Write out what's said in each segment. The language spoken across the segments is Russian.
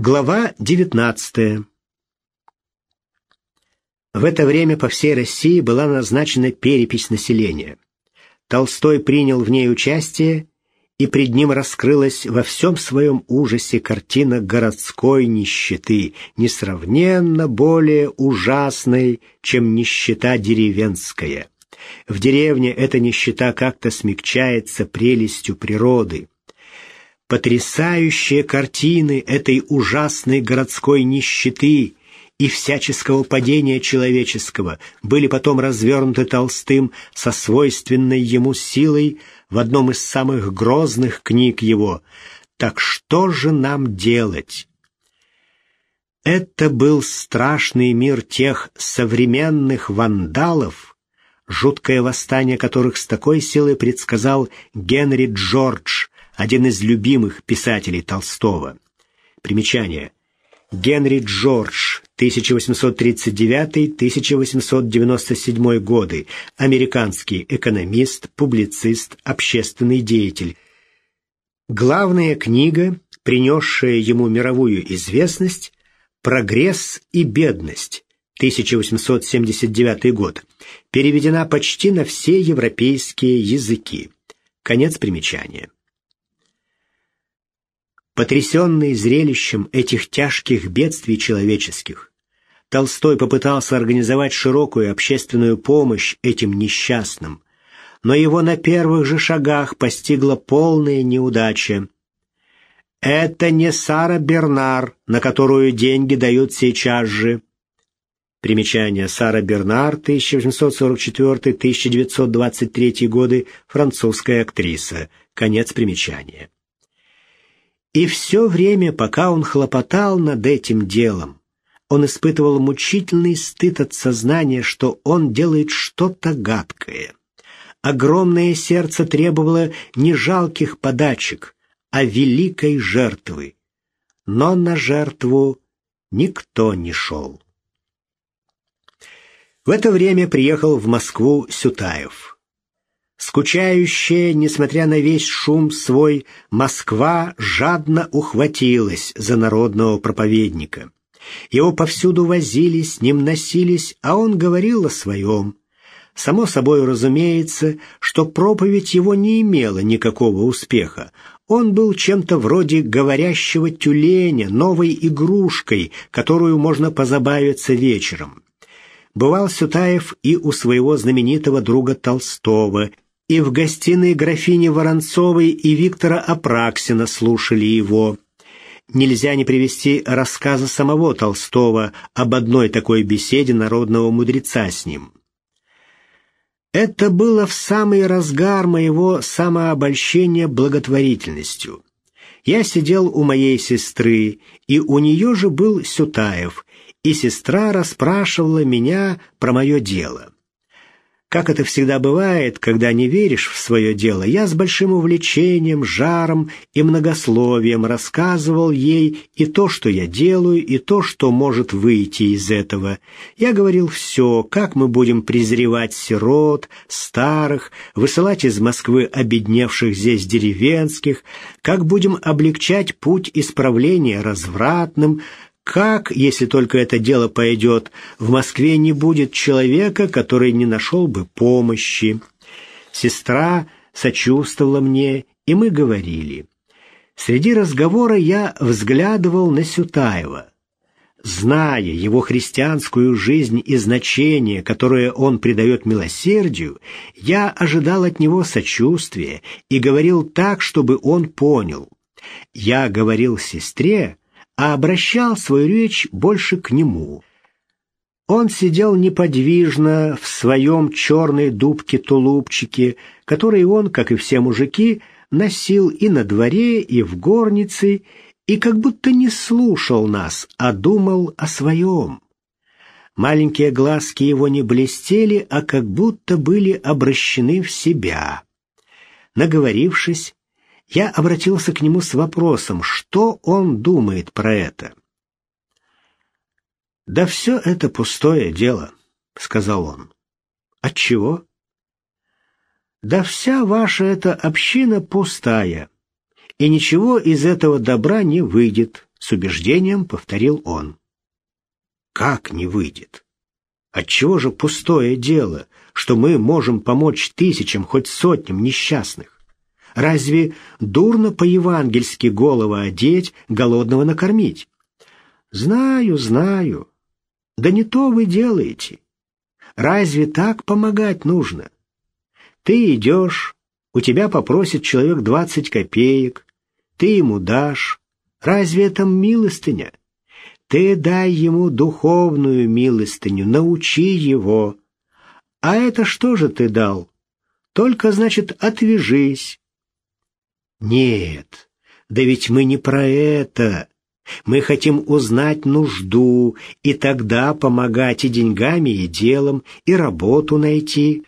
Глава 19. В это время по всей России была назначена перепись населения. Толстой принял в ней участие, и пред ним раскрылась во всем своем ужасе картина городской нищеты, несравненно более ужасной, чем нищета деревенская. В деревне эта нищета как-то смягчается прелестью природы. Потрясающие картины этой ужасной городской нищеты и всяческого падения человеческого были потом развернуты Толстым со свойственной ему силой в одном из самых грозных книг его «Так что же нам делать?» Это был страшный мир тех современных вандалов, жуткое восстание которых с такой силой предсказал Генри Джордж, один из любимых писателей Толстого. Примечание. Генри Джордж, 1839-1897 годы, американский экономист, публицист, общественный деятель. Главная книга, принесшая ему мировую известность, «Прогресс и бедность», 1879 год, переведена почти на все европейские языки. Конец примечания. Потрясенный зрелищем этих тяжких бедствий человеческих, Толстой попытался организовать широкую общественную помощь этим несчастным, но его на первых же шагах постигла полная неудача. Это не Сара Бернар, на которую деньги дают сейчас же. Примечание Сара Бернар, 1844-1923 годы, французская актриса. Конец примечания. И все время, пока он хлопотал над этим делом, он испытывал мучительный стыд от сознания, что он делает что-то гадкое. Огромное сердце требовало не жалких подачек, а великой жертвы. Но на жертву никто не шел. В это время приехал в Москву Сютаев. Скучающая, несмотря на весь шум свой, Москва жадно ухватилась за народного проповедника. Его повсюду возили, с ним носились, а он говорил о своем. Само собой разумеется, что проповедь его не имела никакого успеха. Он был чем-то вроде говорящего тюленя, новой игрушкой, которую можно позабавиться вечером. Бывал Сютаев и у своего знаменитого друга Толстого – и в гостиной графини Воронцовой и Виктора Апраксина слушали его. Нельзя не привести рассказа самого Толстого об одной такой беседе народного мудреца с ним. Это было в самый разгар моего самообольщения благотворительностью. Я сидел у моей сестры, и у нее же был Сютаев, и сестра расспрашивала меня про мое дело. Как это всегда бывает, когда не веришь в свое дело, я с большим увлечением, жаром и многословием рассказывал ей и то, что я делаю, и то, что может выйти из этого. Я говорил все, как мы будем презревать сирот, старых, высылать из Москвы обедневших здесь деревенских, как будем облегчать путь исправления развратным, как, если только это дело пойдет, в Москве не будет человека, который не нашел бы помощи? Сестра сочувствовала мне, и мы говорили. Среди разговора я взглядывал на Сютаева. Зная его христианскую жизнь и значение, которое он придает милосердию, я ожидал от него сочувствия и говорил так, чтобы он понял. Я говорил сестре, а обращал свою речь больше к нему. Он сидел неподвижно в своем черной дубке-тулупчике, который он, как и все мужики, носил и на дворе, и в горнице, и как будто не слушал нас, а думал о своем. Маленькие глазки его не блестели, а как будто были обращены в себя. Наговорившись, я обратился к нему с вопросом, что он думает про это. «Да все это пустое дело», — сказал он. «Отчего?» «Да вся ваша эта община пустая, и ничего из этого добра не выйдет, с убеждением повторил он. Как не выйдет? Отчего же пустое дело, что мы можем помочь тысячам, хоть сотням несчастных? Разве дурно по-евангельски голову одеть, голодного накормить? Знаю, знаю. Да не то вы делаете. Разве так помогать нужно? Ты идешь, у тебя попросит человек двадцать копеек, ты ему дашь. Разве это милостыня? Ты дай ему духовную милостыню, научи его. А это что же ты дал? Только, значит, отвяжись. Нет, да ведь мы не про это. Мы хотим узнать нужду, и тогда помогать и деньгами, и делом, и работу найти.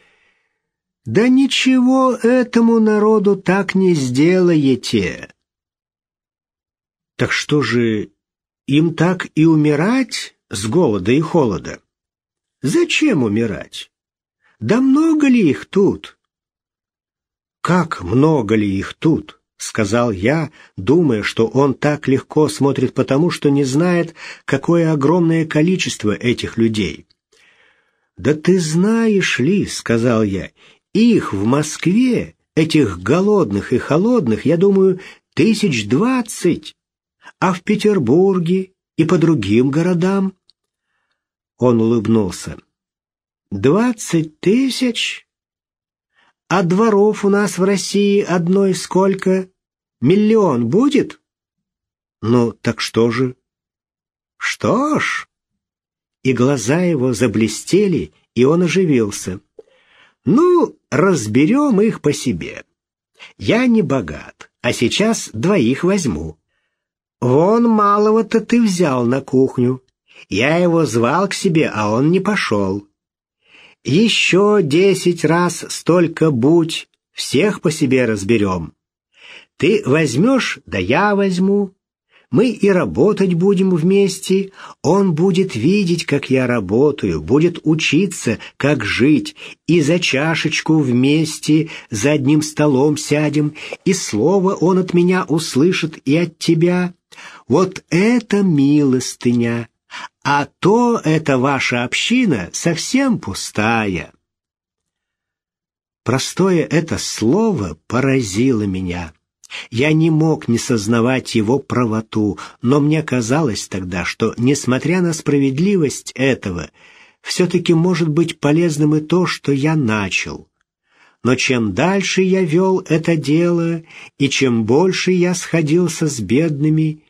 Да ничего этому народу так не сделаете. Так что же, им так и умирать с голода и холода? Зачем умирать? Да много ли их тут? Как много ли их тут? Сказал я, думая, что он так легко смотрит потому, что не знает, какое огромное количество этих людей. «Да ты знаешь ли, — сказал я, — их в Москве, этих голодных и холодных, я думаю, тысяч двадцать, а в Петербурге и по другим городам?» Он улыбнулся. «Двадцать тысяч? А дворов у нас в России одной сколько? Миллион будет? Ну, так что же? Что ж? И глаза его заблестели, и он оживился. Ну, разберем их по себе. Я не богат, а сейчас двоих возьму. Вон малого-то ты взял на кухню. Я его звал к себе, а он не пошел. Еще десять раз столько будь, всех по себе разберем. Ты возьмешь, да я возьму. Мы и работать будем вместе. Он будет видеть, как я работаю, будет учиться, как жить. И за чашечку вместе за одним столом сядем, и слово он от меня услышит и от тебя. Вот это милостыня, а то эта ваша община совсем пустая. Простое это слово поразило меня. Я не мог не сознавать его правоту, но мне казалось тогда, что, несмотря на справедливость этого, все-таки может быть полезным и то, что я начал. Но чем дальше я вел это дело, и чем больше я сходился с бедными,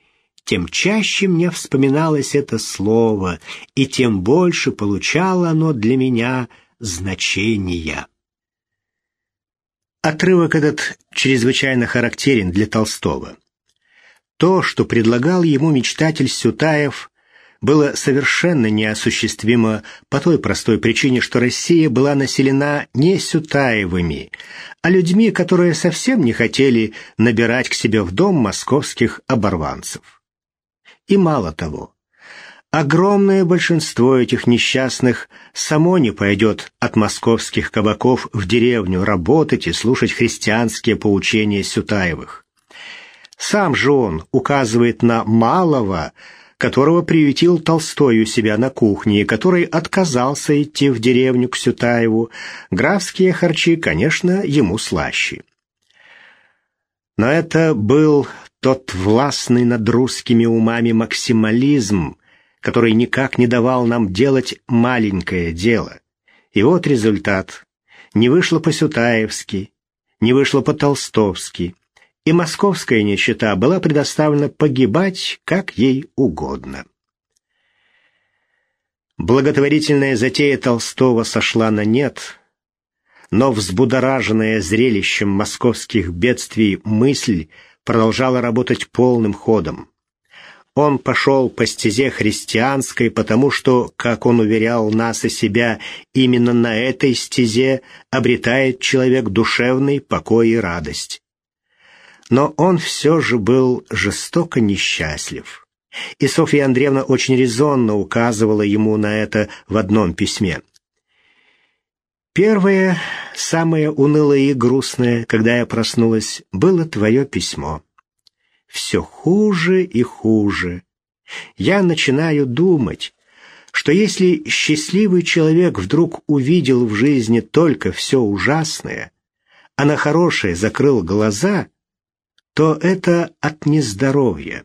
тем чаще мне вспоминалось это слово, и тем больше получало оно для меня значения. Отрывок этот чрезвычайно характерен для Толстого. То, что предлагал ему мечтатель Сютаев, было совершенно неосуществимо по той простой причине, что Россия была населена не Сютаевыми, а людьми, которые совсем не хотели набирать к себе в дом московских оборванцев. И мало того, огромное большинство этих несчастных само не пойдет от московских кабаков в деревню работать и слушать христианские поучения Сютаевых. Сам же он указывает на малого, которого приютил Толстой у себя на кухне, и который отказался идти в деревню к Сютаеву. Графские харчи, конечно, ему слаще. Но это был тот властный над русскими умами максимализм, который никак не давал нам делать маленькое дело. И вот результат. Не вышло по-сютаевски, не вышло по-толстовски, и московская нищета была предоставлена погибать, как ей угодно. Благотворительная затея Толстого сошла на нет, но взбудораженная зрелищем московских бедствий мысль продолжала работать полным ходом. Он пошел по стезе христианской, потому что, как он уверял нас и себя, именно на этой стезе обретает человек душевный покой и радость. Но он все же был жестоко несчастлив. И Софья Андреевна очень резонно указывала ему на это в одном письме. Первое, самое унылое и грустное, когда я проснулась, было твое письмо. все хуже и хуже. Я начинаю думать, что если счастливый человек вдруг увидел в жизни только все ужасное, а на хорошее закрыл глаза, то это от нездоровья.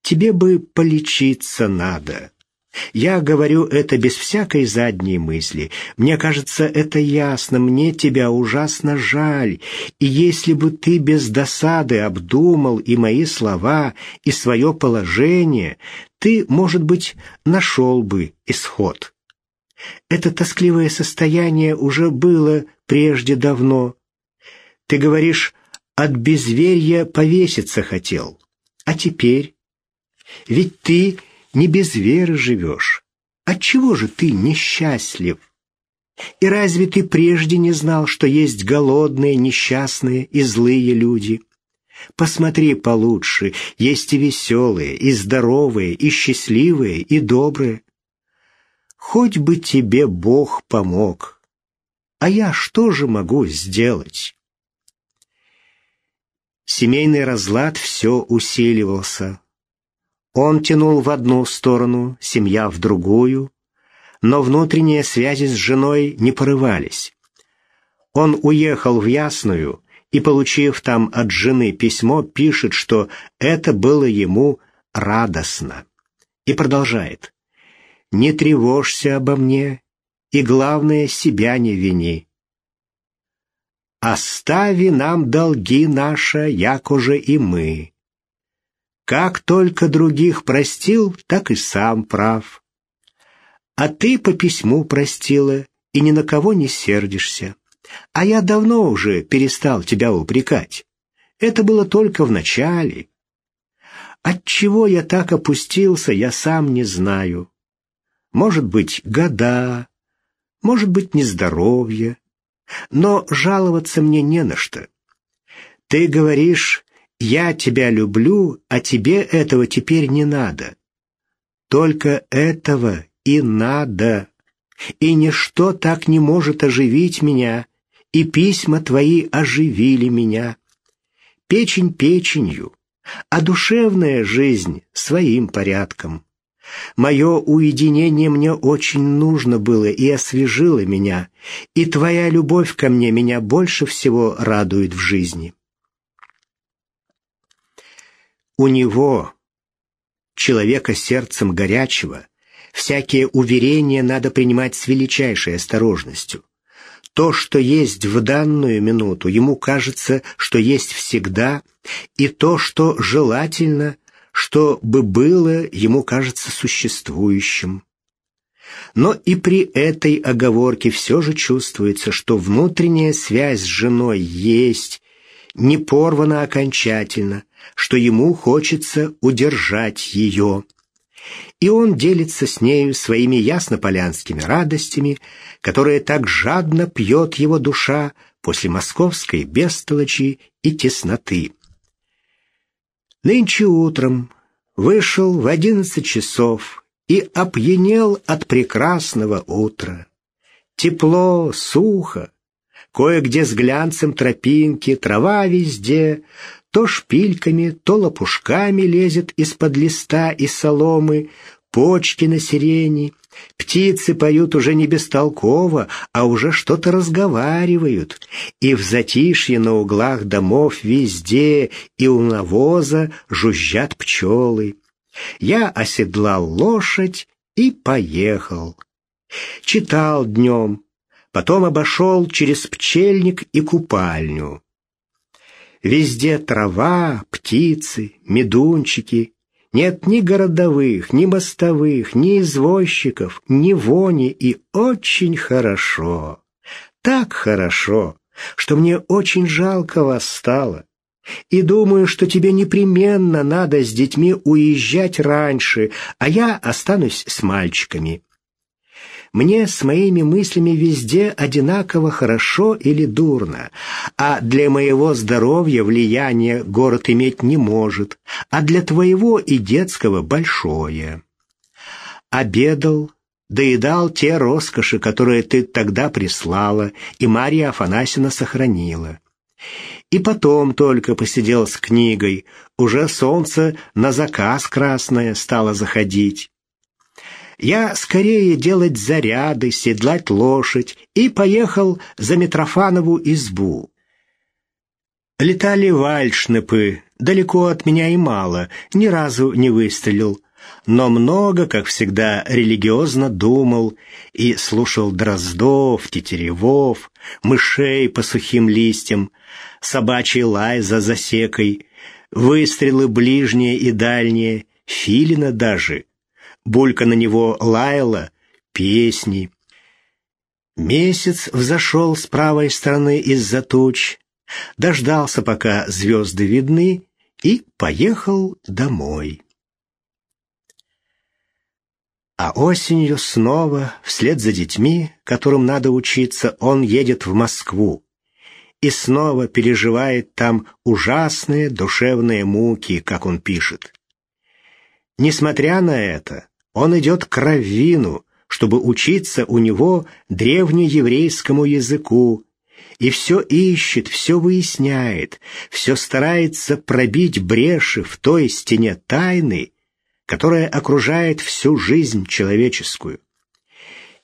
Тебе бы полечиться надо. Я говорю это без всякой задней мысли. Мне кажется, это ясно. Мне тебя ужасно жаль. И если бы ты без досады обдумал и мои слова, и свое положение, ты, может быть, нашел бы исход. Это тоскливое состояние уже было прежде давно. Ты говоришь, от безверия повеситься хотел. А теперь? Ведь ты не без веры живешь. Отчего же ты несчастлив? И разве ты прежде не знал, что есть голодные, несчастные и злые люди? Посмотри получше, есть и веселые, и здоровые, и счастливые, и добрые. Хоть бы тебе Бог помог. А я что же могу сделать? Семейный разлад все усиливался. Он тянул в одну сторону, семья в другую, но внутренние связи с женой не порывались. Он уехал в Ясную и, получив там от жены письмо, пишет, что это было ему радостно. И продолжает. «Не тревожься обо мне, и, главное, себя не вини. Остави нам долги наши, як уже и мы. Как только других простил, так и сам прав. А ты по письму простила и ни на кого не сердишься. А я давно уже перестал тебя упрекать. Это было только в начале. Отчего я так опустился, я сам не знаю. Может быть, года, может быть, нездоровье. Но жаловаться мне не на что. Ты говоришь, я тебя люблю, а тебе этого теперь не надо. Только этого и надо. И ничто так не может оживить меня, и письма твои оживили меня. Печень печенью, а душевная жизнь своим порядком. Мое уединение мне очень нужно было и освежило меня, и твоя любовь ко мне меня больше всего радует в жизни. У него, человека сердцем горячего, всякие уверения надо принимать с величайшей осторожностью. То, что есть в данную минуту, ему кажется, что есть всегда, и то, что желательно, что бы было, ему кажется существующим. Но и при этой оговорке все же чувствуется, что внутренняя связь с женой есть, не порвана окончательно, что ему хочется удержать ее. И он делится с нею своими яснополянскими радостями, которые так жадно пьет его душа после московской бестолочи и тесноты. Нынче утром вышел в одиннадцать часов и опьянел от прекрасного утра. Тепло, сухо, кое-где с глянцем тропинки, трава везде, то шпильками, то лопушками лезет из-под листа и соломы, почки на сирени. Птицы поют уже не бестолково, а уже что-то разговаривают. И в затишье на углах домов везде и у навоза жужжат пчелы. Я оседлал лошадь и поехал. Читал днем, потом обошел через пчельник и купальню. Везде трава, птицы, медунчики. Нет ни городовых, ни мостовых, ни извозчиков, ни вони, и очень хорошо. Так хорошо, что мне очень жалко вас стало. И думаю, что тебе непременно надо с детьми уезжать раньше, а я останусь с мальчиками. Мне с моими мыслями везде одинаково хорошо или дурно, а для моего здоровья влияние город иметь не может, а для твоего и детского большое. Обедал, доедал те роскоши, которые ты тогда прислала, и Марья Афанасьевна сохранила. И потом только посидел с книгой, уже солнце на заказ красное стало заходить. Я скорее делать заряды, седлать лошадь и поехал за Митрофанову избу. Летали вальшнепы, далеко от меня и мало, ни разу не выстрелил, но много, как всегда, религиозно думал и слушал дроздов, тетеревов, мышей по сухим листьям, собачий лай за засекой, выстрелы ближние и дальние, филина даже. Булька на него лаяла, песни. Месяц взошел с правой стороны из-за туч, дождался, пока звезды видны, и поехал домой. А осенью снова, вслед за детьми, которым надо учиться, он едет в Москву и снова переживает там ужасные душевные муки, как он пишет. Несмотря на это, он идет к раввину, чтобы учиться у него древнееврейскому языку, и все ищет, все выясняет, все старается пробить бреши в той стене тайны, которая окружает всю жизнь человеческую.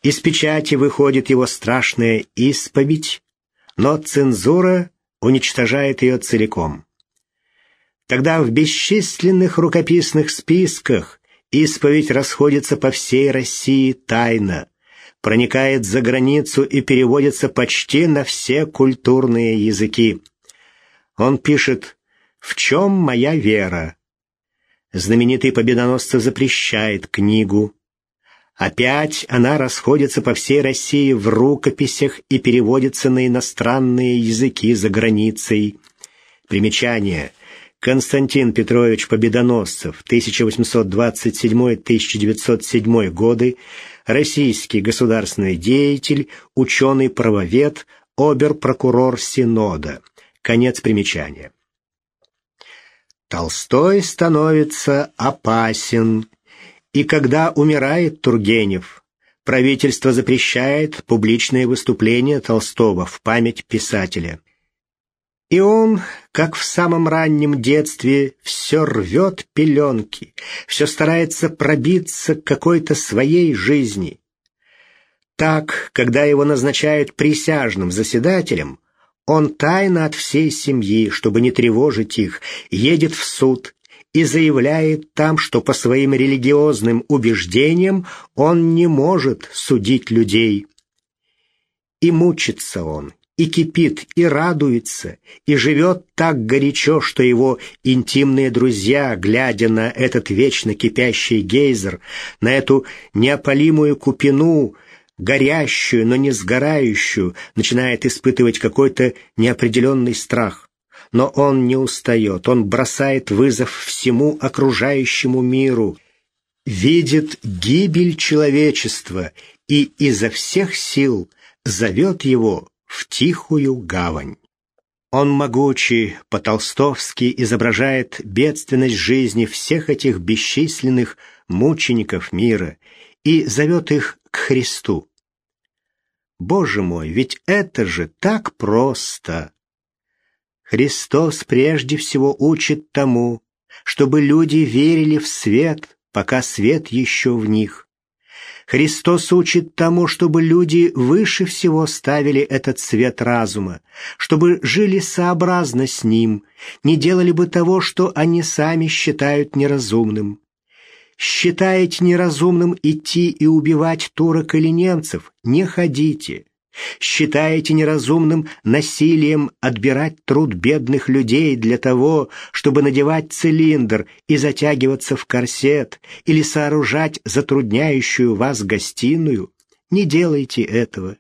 Из печати выходит его страшная исповедь, но цензура уничтожает ее целиком. Тогда в бесчисленных рукописных списках исповедь расходится по всей России тайно, проникает за границу и переводится почти на все культурные языки. Он пишет «В чем моя вера?» знаменитый победоносцев запрещает книгу. Опять она расходится по всей России в рукописях и переводится на иностранные языки за границей. Примечание. Константин Петрович Победоносцев, 1827-1907 годы, российский государственный деятель, ученый-правовед, обер-прокурор Синода. Конец примечания. Толстой становится опасен, и когда умирает Тургенев, правительство запрещает публичные выступления Толстого в память писателя. И он, как в самом раннем детстве, все рвет пеленки, все старается пробиться к какой-то своей жизни. Так, когда его назначают присяжным заседателем, он тайно от всей семьи, чтобы не тревожить их, едет в суд и заявляет там, что по своим религиозным убеждениям он не может судить людей. И мучится он, и кипит, и радуется, и живет так горячо, что его интимные друзья, глядя на этот вечно кипящий гейзер, на эту неопалимую купину, горящую, но не сгорающую, начинает испытывать какой-то неопределенный страх. Но он не устает, он бросает вызов всему окружающему миру, видит гибель человечества и изо всех сил зовет его в тихую гавань. Он могучий, по-толстовски изображает бедственность жизни всех этих бесчисленных мучеников мира и зовет их к Христу. Боже мой, ведь это же так просто! Христос прежде всего учит тому, чтобы люди верили в свет, пока свет еще в них. Христос учит тому, чтобы люди выше всего ставили этот свет разума, чтобы жили сообразно с ним, не делали бы того, что они сами считают неразумным. Считаете неразумным идти и убивать турок или немцев? Не ходите. Считаете неразумным насилием отбирать труд бедных людей для того, чтобы надевать цилиндр и затягиваться в корсет или сооружать затрудняющую вас гостиную? Не делайте этого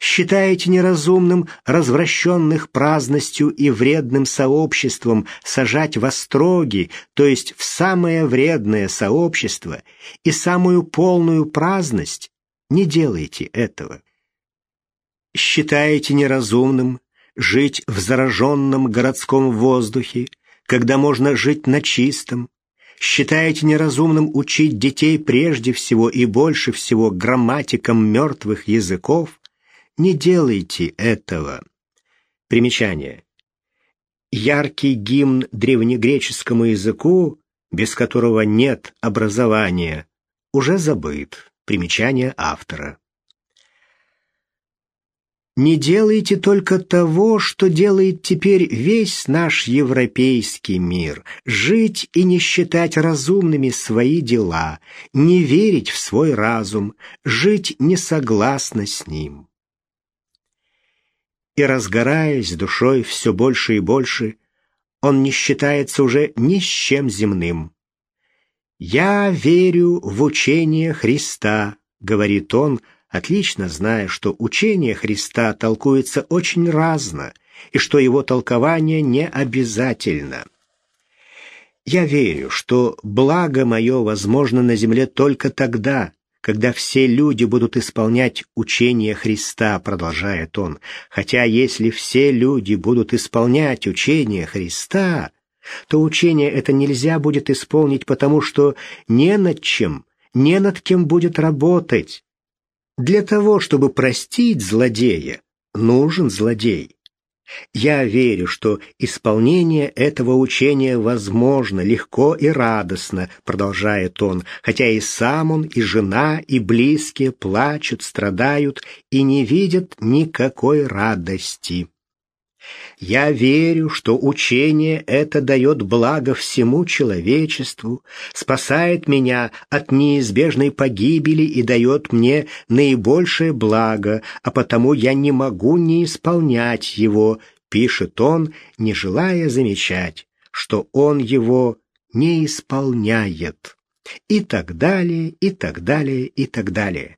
считаете неразумным развращенных праздностью и вредным сообществом сажать в остроги, то есть в самое вредное сообщество и самую полную праздность, не делайте этого. Считаете неразумным жить в зараженном городском воздухе, когда можно жить на чистом, считаете неразумным учить детей прежде всего и больше всего грамматикам мертвых языков, не делайте этого. Примечание. Яркий гимн древнегреческому языку, без которого нет образования, уже забыт. Примечание автора. Не делайте только того, что делает теперь весь наш европейский мир. Жить и не считать разумными свои дела, не верить в свой разум, жить не согласно с ним. И разгораясь душой все больше и больше, он не считается уже ни с чем земным. «Я верю в учение Христа», — говорит он, — отлично зная, что учение Христа толкуется очень разно и что его толкование не обязательно. Я верю, что благо мое возможно на земле только тогда, когда все люди будут исполнять учение Христа, продолжает он. Хотя если все люди будут исполнять учение Христа, то учение это нельзя будет исполнить, потому что не над чем, не над кем будет работать. Для того, чтобы простить злодея, нужен злодей. Я верю, что исполнение этого учения возможно легко и радостно, продолжает он, хотя и сам он, и жена, и близкие плачут, страдают и не видят никакой радости. Я верю, что учение это дает благо всему человечеству, спасает меня от неизбежной погибели и дает мне наибольшее благо, а потому я не могу не исполнять его, пишет он, не желая замечать, что он его не исполняет. И так далее, и так далее, и так далее.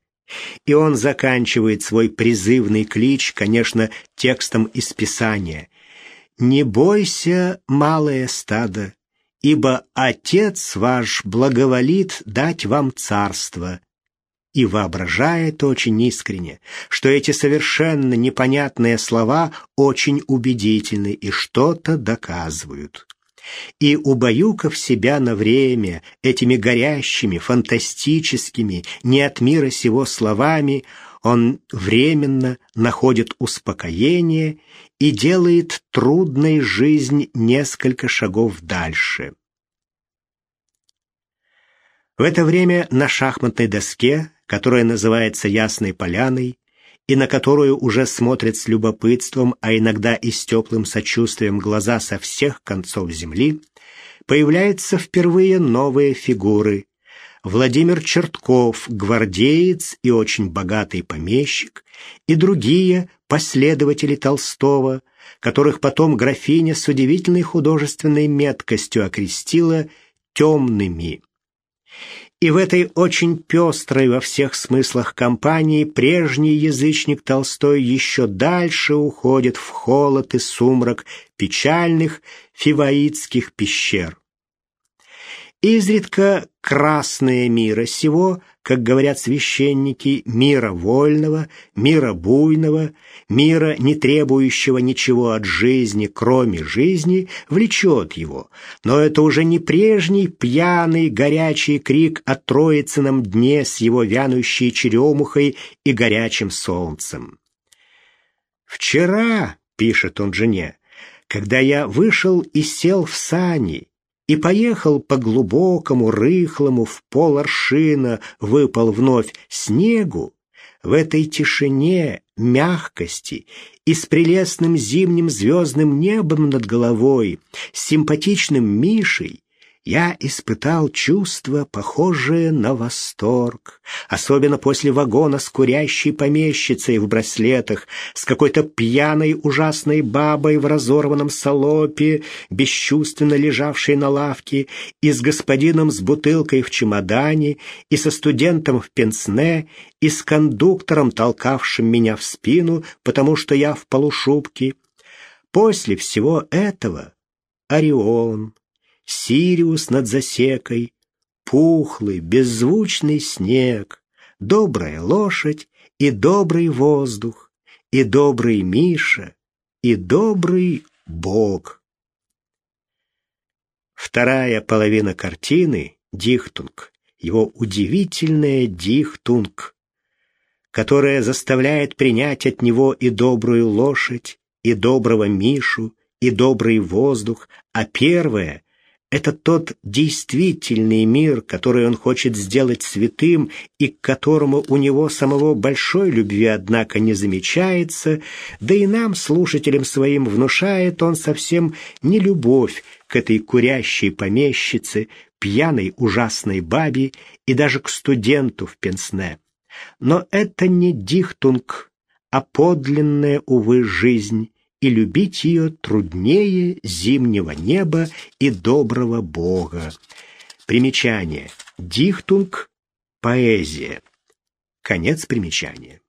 И он заканчивает свой призывный клич, конечно, текстом из Писания. «Не бойся, малое стадо, ибо Отец ваш благоволит дать вам царство». И воображает очень искренне, что эти совершенно непонятные слова очень убедительны и что-то доказывают и, убаюкав себя на время этими горящими, фантастическими, не от мира сего словами, он временно находит успокоение и делает трудной жизнь несколько шагов дальше. В это время на шахматной доске, которая называется «Ясной поляной», и на которую уже смотрят с любопытством, а иногда и с теплым сочувствием глаза со всех концов земли, появляются впервые новые фигуры. Владимир Чертков, гвардеец и очень богатый помещик, и другие последователи Толстого, которых потом графиня с удивительной художественной меткостью окрестила «темными». И в этой очень пестрой во всех смыслах компании прежний язычник Толстой еще дальше уходит в холод и сумрак печальных фиваитских пещер. Изредка красное мира сего как говорят священники, мира вольного, мира буйного, мира, не требующего ничего от жизни, кроме жизни, влечет его. Но это уже не прежний пьяный горячий крик о Троицыном дне с его вянущей черемухой и горячим солнцем. «Вчера», — пишет он жене, — «когда я вышел и сел в сани, и поехал по глубокому, рыхлому, в пол аршина выпал вновь снегу, в этой тишине, мягкости и с прелестным зимним звездным небом над головой, с симпатичным Мишей, я испытал чувство, похожее на восторг, особенно после вагона с курящей помещицей в браслетах, с какой-то пьяной ужасной бабой в разорванном салопе, бесчувственно лежавшей на лавке, и с господином с бутылкой в чемодане, и со студентом в пенсне, и с кондуктором, толкавшим меня в спину, потому что я в полушубке. После всего этого Орион, Сириус над засекой, пухлый, беззвучный снег, добрая лошадь и добрый воздух, и добрый Миша, и добрый Бог. Вторая половина картины — Dichtung, его удивительная Dichtung, которая заставляет принять от него и добрую лошадь, и доброго Мишу, и добрый воздух, а первое — это тот действительный мир, который он хочет сделать святым и к которому у него самого большой любви, однако, не замечается, да и нам, слушателям своим, внушает он совсем не любовь к этой курящей помещице, пьяной ужасной бабе и даже к студенту в Пенсне. Но это не дихтунг, а подлинная, увы, жизнь, и любить ее труднее зимнего неба и доброго Бога. Примечание. Дихтунг — поэзия. Конец примечания.